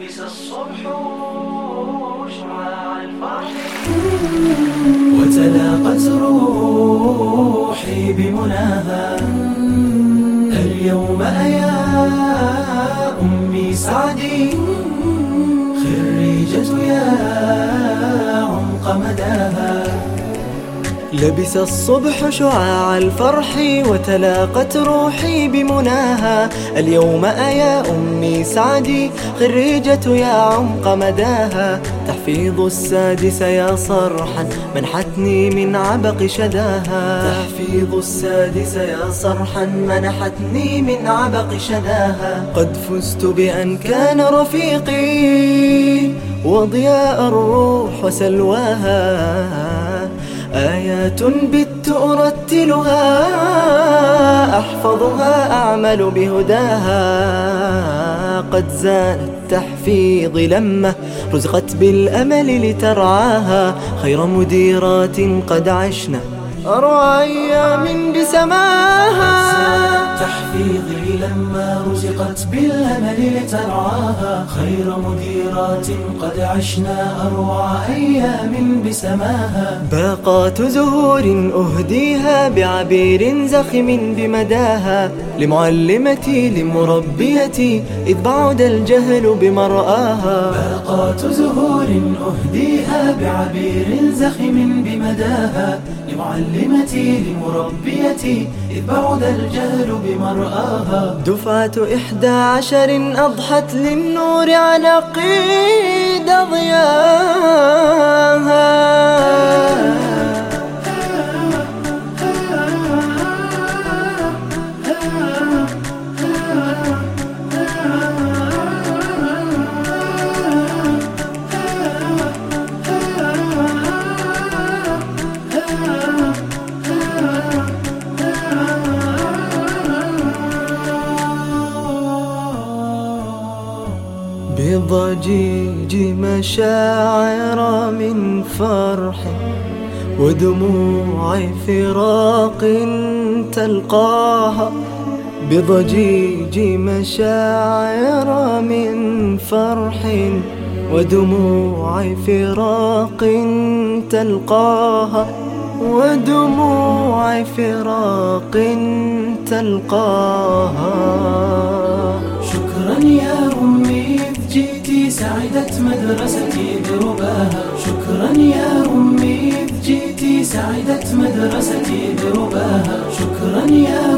لبس الصبح شعاع الفرح. وتلاقت روحي بمناها اليوم يا أمي سعدي خريجة يا عمق مداها لبس الصبح شعاع الفرح وتلاقت روحي بمناها. اليوم أيا أمي سعدي خريجة يا عمق مداها. تحفيظ السادس يا صرحا منحتني من عبق شداها. تحفيظ السادس يا صرحا منحتني من عبق شداها. قد فزت بأن كان رفيقي وضياء الروح وسلواها آيات بت أرتلها أحفظها أعمل بهداها. قد زان التحفيظ لما رزقت بالأمل لترعاها. خير مديرات قد عشنا أروع أيام بسماها. تحفيظي لما رزقت بالأمل لترعاها. خير مديرات قد عشنا أروع أيام بسماها. باقات زهور أهديها بعبير زخم بمداها. لمعلمتي لمربيتي إذ بعد الجهل بمرآها باقات زهور أهديها بعبير زخم بمداها. لمعلمتي لمربيتي إذ بعد الجهل بمرآها دفعة إحدى عشر أضحت للنور على قيد ضياها بضجيج مشاعر من فرح ودموع فراق تلقاها بضجيج مشاعر من فرح ودموع فراق تلقاها ودموع فراق تلقاها. شكرا يا سعدت مدرستي برباها شكرا يا أمي إذ جئتي سعدت مدرستي برباها شكرا يا